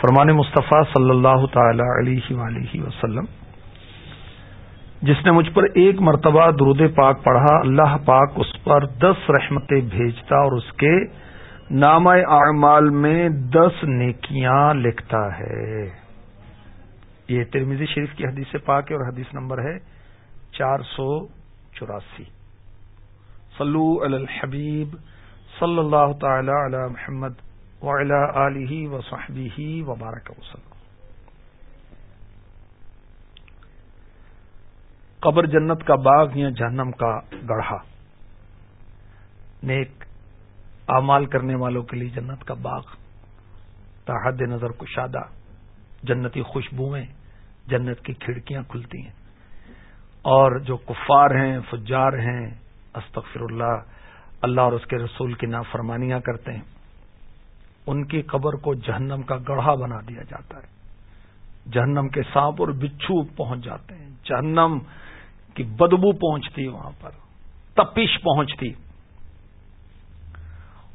فرمان مصطفیٰ صلی اللہ تعالی علیہ وآلہ وسلم، جس نے مجھ پر ایک مرتبہ درود پاک پڑھا، اللہ پاک اس پر دس رحمتیں بھیجتا اور اس کے نام اعمال میں دس نیکیاں لکھتا ہے۔ یہ ترمیزی شریف کی حدیث پاک ہے اور حدیث نمبر ہے چار سو چوراسی۔ صلو علی الحبیب صلی اللہ تعالی علی محمد وعلی آلہ وصحبہ وبارک وسلم۔ قبر جنت کا باغ یا جہنم کا گڑھا۔ نیک اعمال کرنے والوں کے لیے جنت کا باغ۔ تحد نظر کشادہ۔ جنتی خوشبوئیں۔ جنت کی کھڑکیاں کھلتی ہیں۔ اور جو کفار ہیں، فجار ہیں، استغفر اللہ اللہ اور اس کے رسول کی نافرمانیاں کرتے ہیں۔ ان کی قبر کو جہنم کا گڑھا بنا دیا جاتا ہے۔ جہنم کے سانپ اور بچھو پہنچ جاتے ہیں۔ جہنم کی بدبو پہنچتی وہاں پر، تپش پہنچتی۔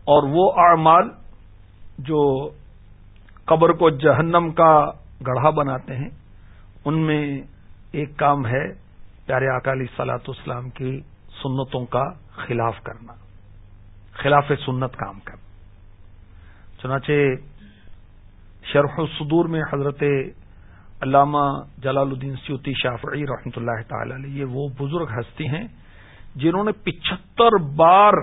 اور وہ اعمال جو قبر کو جہنم کا گڑھا بناتے ہیں، ان میں ایک کام ہے پیارے اکالی سلاط اسلام کی سنتوں کا خلاف کرنا، خلاف سنت کام کرنا۔ چنانچہ شرح الصدور میں حضرت علامہ جلال الدین سیوتی شافعی رحمۃ اللہ تعالی علیہ یہ وہ بزرگ ہستی ہیں جنہوں نے پچہتر بار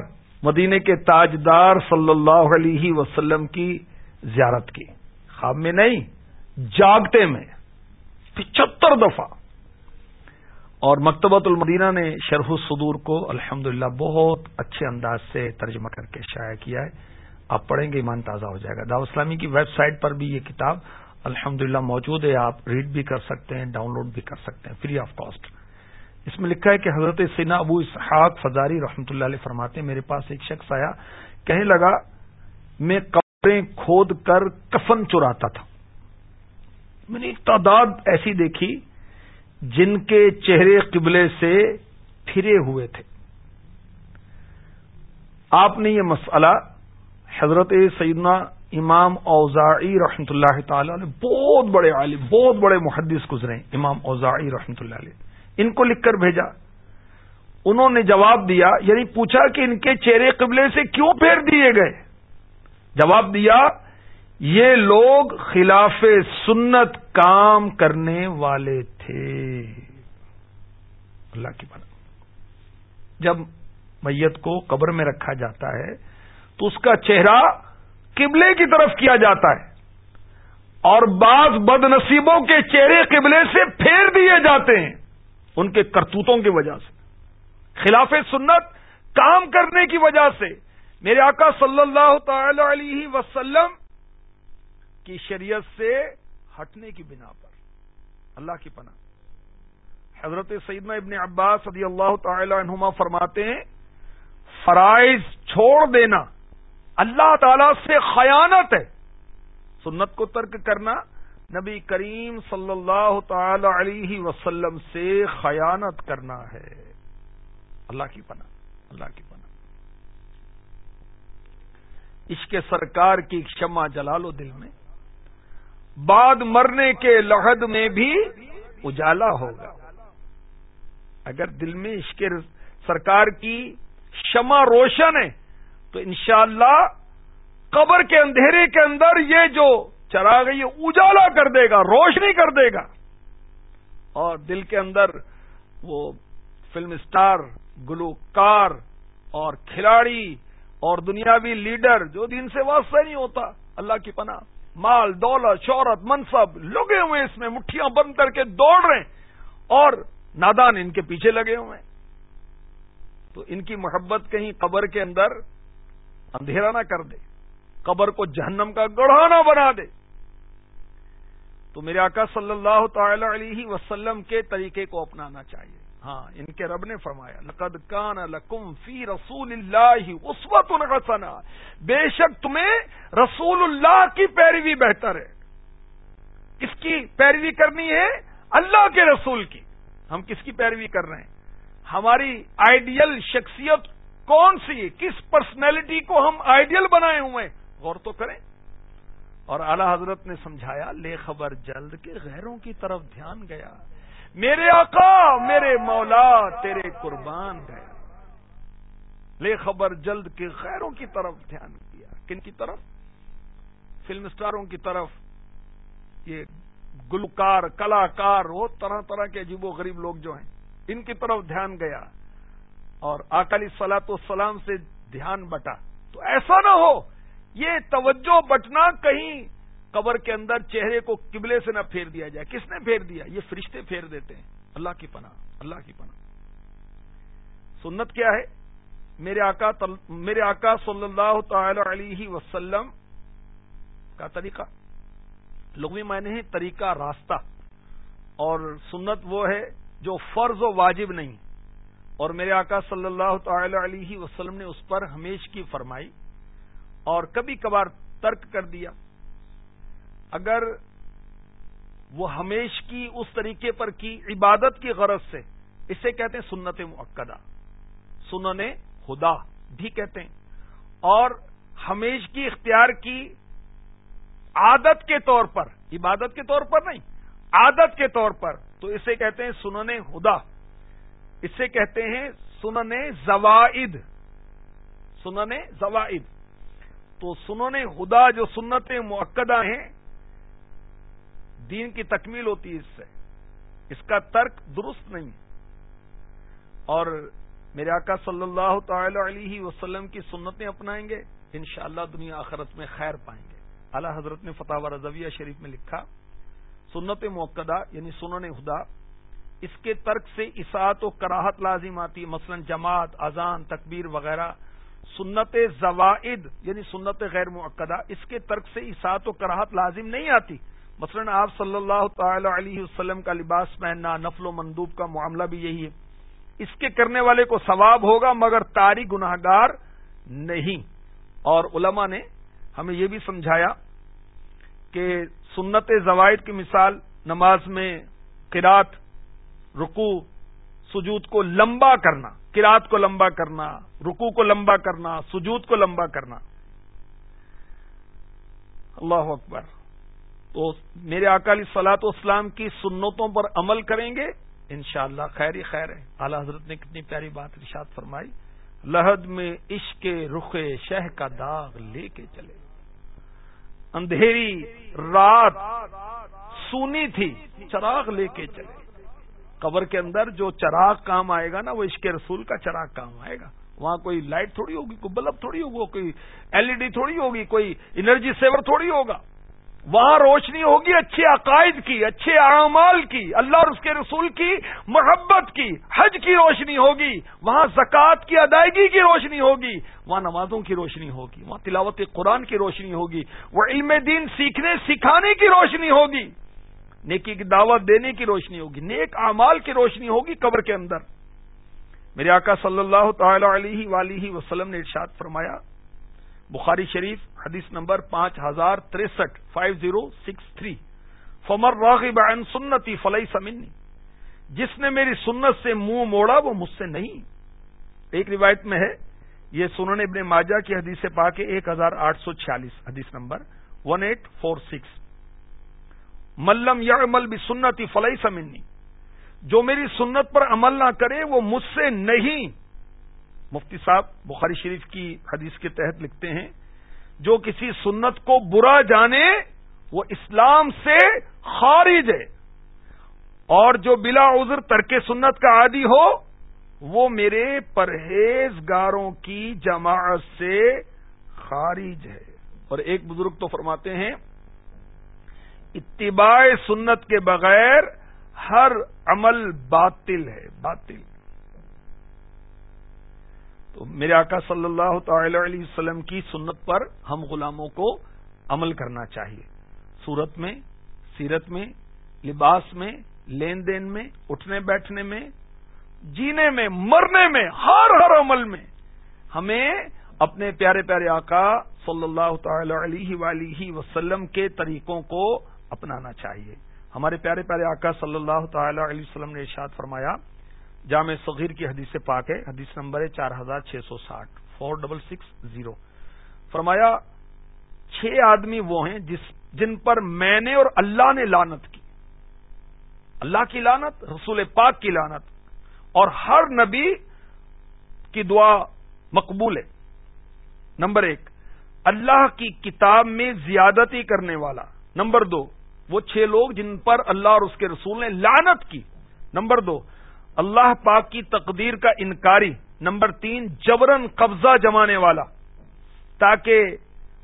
مدینے کے تاجدار صلی اللہ علیہ وسلم کی زیارت کی۔ خواب میں نہیں، جاگتے میں۔ پچہتر دفعہ۔ اور مکتبۃ المدینہ نے شرح الصدور کو الحمد بہت اچھے انداز سے ترجمہ کر کے شائع کیا ہے۔ آپ پڑھیں گے، ایمان تازہ ہو جائے گا۔ داو اسلامی کی ویب سائٹ پر بھی یہ کتاب الحمد موجود ہے، آپ ریڈ بھی کر سکتے ہیں ڈاؤن لوڈ بھی کر سکتے ہیں فری آف کاسٹ اس میں لکھا ہے کہ حضرت سینا ابو اسحاق فضاری رحمۃ اللہ علیہ فرماتے ہیں، میرے پاس ایک شخص آیا، کہنے لگا، میں کپڑے کھود کر کفن چراتا تھا۔ میں نے ایک تعداد ایسی دیکھی جن کے چہرے قبلے سے پھرے ہوئے تھے۔ آپ نے یہ مسئلہ حضرت سیدنا امام اوزاعی رحمۃ اللہ تعالی علیہ بہت بڑے عالم، بہت بڑے محدث گزرے امام اوزاعی رحمۃ اللہ علیہ۔ ان کو لکھ کر بھیجا۔ انہوں نے جواب دیا یعنی پوچھا کہ ان کے چہرے قبلے سے کیوں پھیر دیے گئے؟ جواب دیا، یہ لوگ خلاف سنت کام کرنے والے تھے۔ اللہ کی بنا جب میت کو قبر میں رکھا جاتا ہے تو اس کا چہرہ قبلے کی طرف کیا جاتا ہے اور بعض بد نصیبوں کے چہرے قبلے سے پھیر دیے جاتے ہیں ان کے کرتوتوں کی وجہ سے، خلاف سنت کام کرنے کی وجہ سے۔ میرے آقا صلی اللہ تعالی علیہ وسلم کی شریعت سے ہٹنے کی بنا پر، اللہ کی پناہ۔ حضرت سیدنا ابن عباس صدی اللہ تعالی عنہما فرماتے ہیں، فرائض چھوڑ دینا اللہ تعالی سے خیانت ہے۔ سنت کو ترک کرنا نبی کریم صلی اللہ تعالی علیہ وسلم سے خیانت کرنا ہے۔ اللہ کی پناہ، اللہ کی پناہ۔ عشق سرکار کی شمع جلال دل میں بعد مرنے کے لحد میں بھی اجالا ہوگا۔ اگر دل میں عشق سرکار کی شمع روشن ہے تو انشاءاللہ قبر کے اندھیرے کے اندر یہ جو چراغ یہ اجالا کر دے گا، روشنی کر دے گا۔ اور دل کے اندر وہ فلم اسٹار، گلوکار اور کھلاڑی اور دنیاوی لیڈر جو دن سے واسطہ نہیں ہوتا، اللہ کی پناہ، مال، دولت، شہرت، منصب، لگے ہوئے اس میں، مٹھیاں بند کر کے دوڑ رہے ہیں اور نادان ان کے پیچھے لگے ہوئے ہیں۔ تو ان کی محبت کہیں قبر کے اندر اندھیرا نہ کر دے۔ قبر کو جہنم کا گڑھانا بنا دے۔ تو میرے آقا صلی اللہ تعالی علیہ وسلم کے طریقے کو اپنانا چاہیے۔ ہاں ان کے رب نے فرمایا، لقد کان لکم فی رسول اللہ اسوت الحسنہ بے شک تمہیں رسول اللہ کی پیروی بہتر ہے۔ کس کی پیروی کرنی ہے؟ اللہ کے رسول کی۔ ہم کس کی پیروی کر رہے ہیں؟ ہماری آئیڈیل شخصیت کون سی، کس پرسنالٹی کو ہم آئیڈیل بنائے ہوئے غور تو کریں۔ اور اعلی حضرت نے سمجھایا، لے خبر جلد کے غیروں کی طرف دھیان گیا۔ میرے آقا، میرے مولا، تیرے قربان گیا۔ لے خبر جلد کے غیروں کی طرف دھیان کیا کن کی طرف؟ فلم اسٹاروں کی طرف۔ یہ گلوکار، کلاکار، وہ طرح طرح کے عجیب و غریب لوگ جو ہیں، ان کی طرف دھیان گیا۔ اور اکالی سلاط سلام سے دھیان بٹا۔ تو ایسا نہ ہو، یہ توجہ بٹنا کہیں قبر کے اندر چہرے کو قبلے سے نہ پھیر دیا جائے۔ کس نے پھیر دیا؟ یہ فرشتے پھیر دیتے ہیں۔ اللہ کی پناہ، اللہ کی پناہ۔ سنت کیا ہے؟ میرے آقا میرے آقا صلی اللہ تعالی علیہ وسلم کا طریقہ۔ لغوی معنی ہے طریقہ راستہ۔ اور سنت وہ ہے جو فرض و واجب نہیں۔ اور میرے آقا صلی اللہ تعالی علیہ وسلم نے اس پر ہمیش کی فرمائی اور کبھی کبھار ترک کر دیا۔ اگر وہ ہمیش کی اس طریقے پر کی عبادت کی غرض سے، اسے کہتے ہیں سنت معقدہ سنن خدا بھی کہتے ہیں۔ اور ہمیش کی اختیار کی عادت کے طور پر، عبادت کے طور پر نہیں، عادت کے طور پر، تو اسے کہتے ہیں سنن خدا۔ اسے کہتے ہیں سنن زوائد۔ سنن زوائد۔ تو سنن خدا جو سنت معقدہ ہیں، دین کی تکمیل ہوتی ہے اس سے۔ اس کا ترک درست نہیں۔ اور میرے آقا صلی اللہ تعالی علیہ وسلم کی سنتیں اپنائیں گے، انشاءاللہ دنیا آخرت میں خیر پائیں گے۔ اعلی حضرت نے فتح رضویہ شریف میں لکھا، سنت موقع یعنی سنن خدا۔ اس کے ترک سے اساعت و کراہت لازم آتی مثلا جماعت، اذان، تکبیر وغیرہ، سنت زوائد یعنی سنت غیر معقدہ اس کے ترک سے اساعت و کراہت لازم نہیں آتی۔ مثلا آپ صلی اللہ تعالی علیہ وسلم کا لباس پہننا، نفل و مندوب کا معاملہ بھی یہی ہے۔ اس کے کرنے والے کو ثواب ہوگا، مگر تاری گناہ گار نہیں۔ اور علماء نے ہمیں یہ بھی سمجھایا کہ سنت زوائد کی مثال نماز میں قرات رکو سجود کو لمبا کرنا قرات کو لمبا کرنا رکو کو لمبا کرنا، سجود کو لمبا کرنا۔ اللہ اکبر۔ تو میرے اکالی سلاط اسلام کی سنتوں پر عمل کریں گے، انشاءاللہ خیر ہی خیر ہے۔ اعلی حضرت نے کتنی پیاری بات ارشاد فرمائی۔ لہد میں عشق رخ شہ کا داغ لے کے چلے۔ اندھیری رات سونی تھی، چراغ لے کے چلے۔ قبر کے اندر جو چراغ کام آئے گا نا، وہ عشق رسول کا چراغ کام آئے گا۔ وہاں کوئی لائٹ تھوڑی ہوگی، کوئی بلب تھوڑی ہوگا کوئی ایل ای ڈی تھوڑی ہوگی، کوئی انرجی سیور تھوڑی ہوگا۔ وہاں روشنی ہوگی اچھے عقائد کی، اچھے اعمال کی، اللہ اور اس کے رسول کی محبت کی، حج کی روشنی ہوگی۔ وہاں زکوٰۃ کی ادائیگی کی روشنی ہوگی۔ وہاں نمازوں کی روشنی ہوگی۔ وہاں تلاوت قرآن کی روشنی ہوگی۔ وہ علم دین سیکھنے، سکھانے کی روشنی ہوگی۔ نیکی کی دعوت دینے کی روشنی ہوگی، نیک اعمال کی روشنی ہوگی قبر کے اندر۔ میرے آقا صلی اللہ تعالی علیہ ولیہ وسلم نے ارشاد فرمایا، بخاری شریف، حدیث نمبر پانچ ہزار تریسٹھ فائیو زیرو سکس تھری فمر راغب عن سنتی فلئی سمنی جس نے میری سنت سے منہ موڑا، وہ مجھ سے نہیں۔ ایک روایت میں ہے، یہ سنن ابن ماجہ کی حدیث پا کے ایک ہزار آٹھ سو چھیالیس، حدیث number one eight four six ملم یا عمل بھی سنتی فلئی سمنی جو میری سنت پر عمل نہ کرے، وہ مجھ سے نہیں۔ مفتی صاحب، بخاری شریف کی حدیث کے تحت لکھتے ہیں، جو کسی سنت کو برا جانے، وہ اسلام سے خارج ہے۔ اور جو بلا عذر ترک سنت کا عادی ہو، وہ میرے پرہیزگاروں کی جماعت سے خارج ہے۔ اور ایک بزرگ تو فرماتے ہیں اتباع سنت کے بغیر ہر عمل باطل ہے، باطل۔ تو میرے آقا صلی اللہ تعالی علیہ وسلم کی سنت پر ہم غلاموں کو عمل کرنا چاہیے۔ صورت میں، سیرت میں، لباس میں، لین دین میں، اٹھنے بیٹھنے میں، جینے میں، مرنے میں، ہر ہر عمل میں ہمیں اپنے پیارے پیارے آقا صلی اللہ تعالی علیہ ولیہ وسلم کے طریقوں کو اپنانا چاہیے۔ ہمارے پیارے پیارے آقا صلی اللہ تعالی علیہ وسلم نے ارشاد فرمایا، جامع صغیر کی حدیث پاک ہے، حدیث نمبر ہے چار ہزار چھ سو ساٹھ فور ڈبل سکس زیرو فرمایا، چھ آدمی وہ ہیں جس جن پر میں نے اور اللہ نے لانت کی۔ اللہ کی لانت رسول پاک کی لانت اور ہر نبی کی دعا مقبول ہے۔ نمبر ایک، اللہ کی کتاب میں زیادتی کرنے والا۔ نمبر دو وہ چھ لوگ جن پر اللہ اور اس کے رسول نے لانت کی۔ نمبر دو، اللہ پاک کی تقدیر کا انکاری۔ نمبر تین جبرن قبضہ جمانے والا۔ تاکہ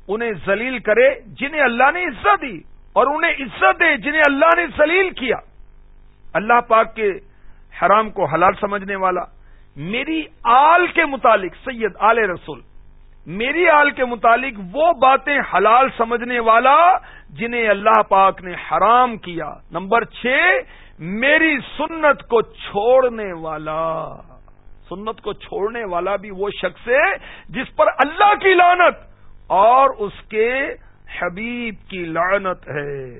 انہیں ذلیل کرے، جنہیں اللہ نے عزت دی اور انہیں عزت دے، جنہیں اللہ نے ذلیل کیا۔ اللہ پاک کے حرام کو حلال سمجھنے والا، میری آل کے متعلق، سید آل رسول۔ میری آل کے متعلق وہ باتیں حلال سمجھنے والا جنہیں اللہ پاک نے حرام کیا۔ نمبر چھ، میری سنت کو چھوڑنے والا۔ سنت کو چھوڑنے والا بھی وہ شخص ہے جس پر اللہ کی لانت اور اس کے حبیب کی لعنت ہے۔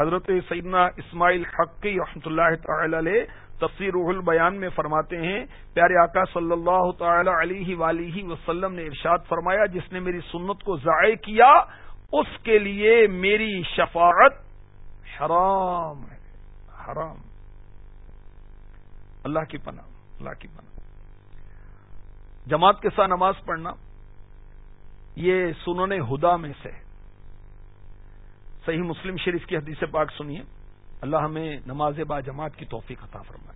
حضرت سیدنا اسماعیل حقی رحمۃ اللہ تعالی علیہ تفسیر روح البیان میں فرماتے ہیں، پیارے آقا صلی اللہ تعالی علیہ ولیہ وسلم نے ارشاد فرمایا، جس نے میری سنت کو ضائع کیا، اس کے لیے میری شفاعت حرام ہے۔ حرام۔ اللہ کی پناہ، اللہ کی پناہ۔ جماعت کے ساتھ نماز پڑھنا، یہ سنن ہدا میں سے صحیح مسلم شریف کی حدیث پاک سنیے۔ اللہ ہمیں نماز با جماعت کی توفیق عطا فرمائے۔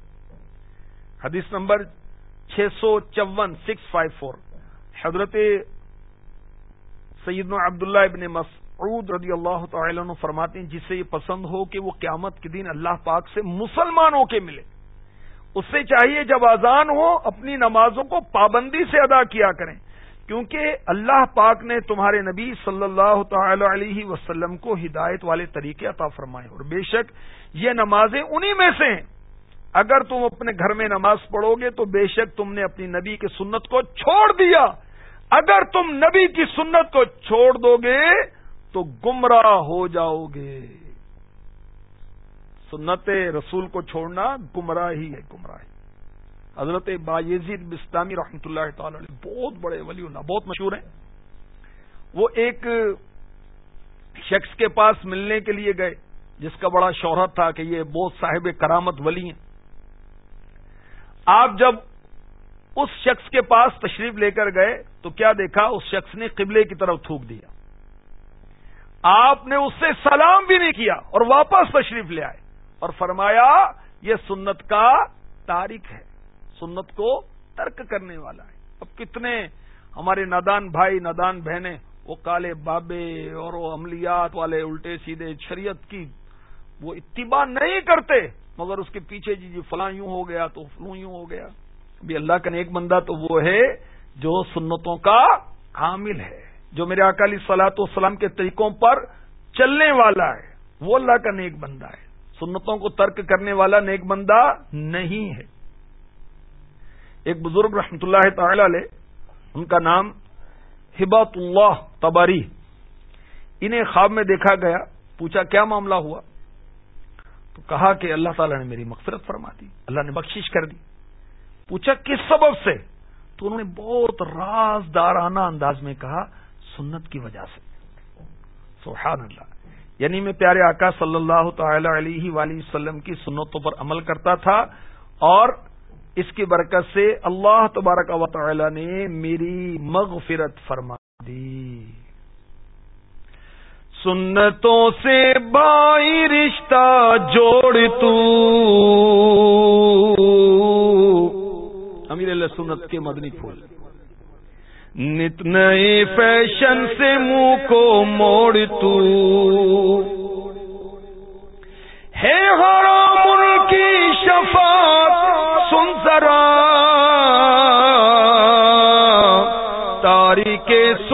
حدیث نمبر چھ سو چون، سکس فائیو فور۔ حضرت سیدنا عبداللہ ابن مسعود رضی اللہ تعالی عنہ فرماتے ہیں، جسے یہ پسند ہو کہ وہ قیامت کے دن اللہ پاک سے مسلمانوں کے ملے۔ اس سے چاہیے جب آزان ہو، اپنی نمازوں کو پابندی سے ادا کیا کریں۔ کیونکہ اللہ پاک نے تمہارے نبی صلی اللہ تعالی علیہ وسلم کو ہدایت والے طریقے عطا فرمائے۔ اور بے شک یہ نمازیں انہی میں سے ہیں۔ اگر تم اپنے گھر میں نماز پڑھو گے تو بے شک تم نے اپنی نبی کی سنت کو چھوڑ دیا۔ اگر تم نبی کی سنت کو چھوڑ دو گے تو گمراہ ہو جاؤ گے۔ سنت رسول کو چھوڑنا گمراہی ہے گمراہی حضرت بایزید بستانی رحمۃ اللہ تعالی علیہ، بہت بڑے ولی اللہ بہت مشہور ہیں۔ وہ ایک شخص کے پاس ملنے کے لیے گئے، جس کا بڑا شہرت تھا کہ یہ بہت صاحب کرامت ولی ہیں۔ آپ جب اس شخص کے پاس تشریف لے کر گئے تو کیا دیکھا؟ اس شخص نے قبلے کی طرف تھوک دیا۔ آپ نے اس سے سلام بھی نہیں کیا اور واپس تشریف لے آئے۔ اور فرمایا، یہ سنت کا تاریخ ہے۔ سنت کو ترک کرنے والا ہے۔ اب کتنے ہمارے نادان بھائی، نادان بہنیں، وہ کالے بابے اور وہ عملیات والے الٹے سیدھے شریعت کی وہ اتباع نہیں کرتے، مگر اس کے پیچھے جی جی فلاں یوں ہو گیا تو فلوں یوں ہو گیا۔ ابھی اللہ کا نیک بندہ تو وہ ہے جو سنتوں کا حامل ہے، جو میرے اکالی سلاط والسلام کے طریقوں پر چلنے والا ہے۔ وہ اللہ کا نیک بندہ ہے۔ سنتوں کو ترک کرنے والا نیک بندہ نہیں ہے۔ ایک بزرگ رحمت اللہ تعالی علیہ، ان کا نام ہبات اللہ تباری، انہیں خواب میں دیکھا گیا، پوچھا کیا معاملہ ہوا؟ تو کہا کہ اللہ تعالیٰ نے میری مغفرت فرما دی، اللہ نے بخشش کر دی۔ پوچھا کس سبب سے؟ تو انہوں نے بہت رازدارانہ انداز میں کہا، سنت کی وجہ سے۔ سبحان اللہ۔ یعنی میں پیارے آقا صلی اللہ تعالی علیہ وآلہ وسلم کی سنتوں پر عمل کرتا تھا اور اس کی برکت سے اللہ تبارک و تعالی نے میری مغفرت فرما دی۔ سنتوں سے بائی رشتہ جوڑ تو۔ امیر اللہ سنت کے مدنی پھول۔ نت نئے فیشن سے منہ کو موڑ تو۔ ہے ہاں حرام کی شفاعت، سن ذرا۔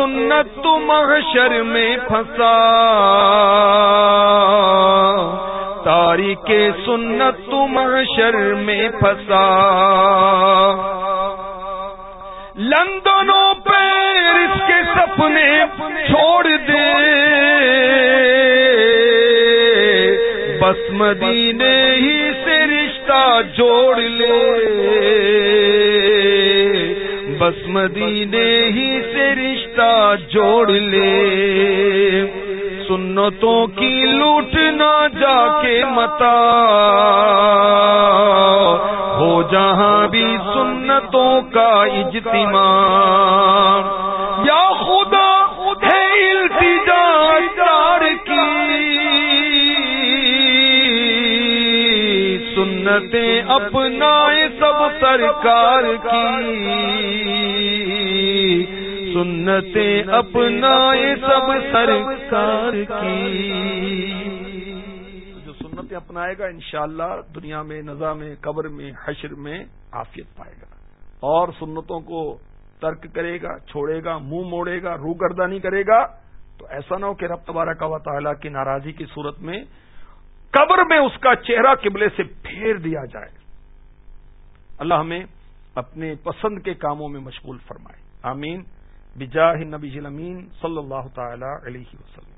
سنت تو محشر میں پھنسا۔ تاریخ سنت تو محشر میں پھنسا۔ لندنوں پیرس کے سپنے چھوڑ دے۔ بس مدینے ہی سے رشتہ جوڑ لے۔ بس مدینے ہی سے رشتہ جوڑ لے۔ سنتوں کی لوٹنا جا کے متا۔ ہو جہاں بھی سنتوں کا اجتماع۔ یا خدا سنتیں اپنا سب سرکار کی۔ سنتیں اپنا سب سرکار کی۔ جو سنتیں اپنائے گا، انشاءاللہ دنیا میں نظام میں، قبر میں، حشر میں عافیت پائے گا۔ اور سنتوں کو ترک کرے گا، چھوڑے گا، منہ موڑے گا، روح گردانی کرے گا۔ تو ایسا نہ ہو کہ رب تبارہ کا تعالیٰ کی ناراضی کی صورت میں قبر میں اس کا چہرہ قبلے سے پھیر دیا جائے۔ اللہ ہمیں اپنے پسند کے کاموں میں مشغول فرمائے۔ آمین۔ بجاہ نبی امین صلی اللہ تعالی علیہ وسلم۔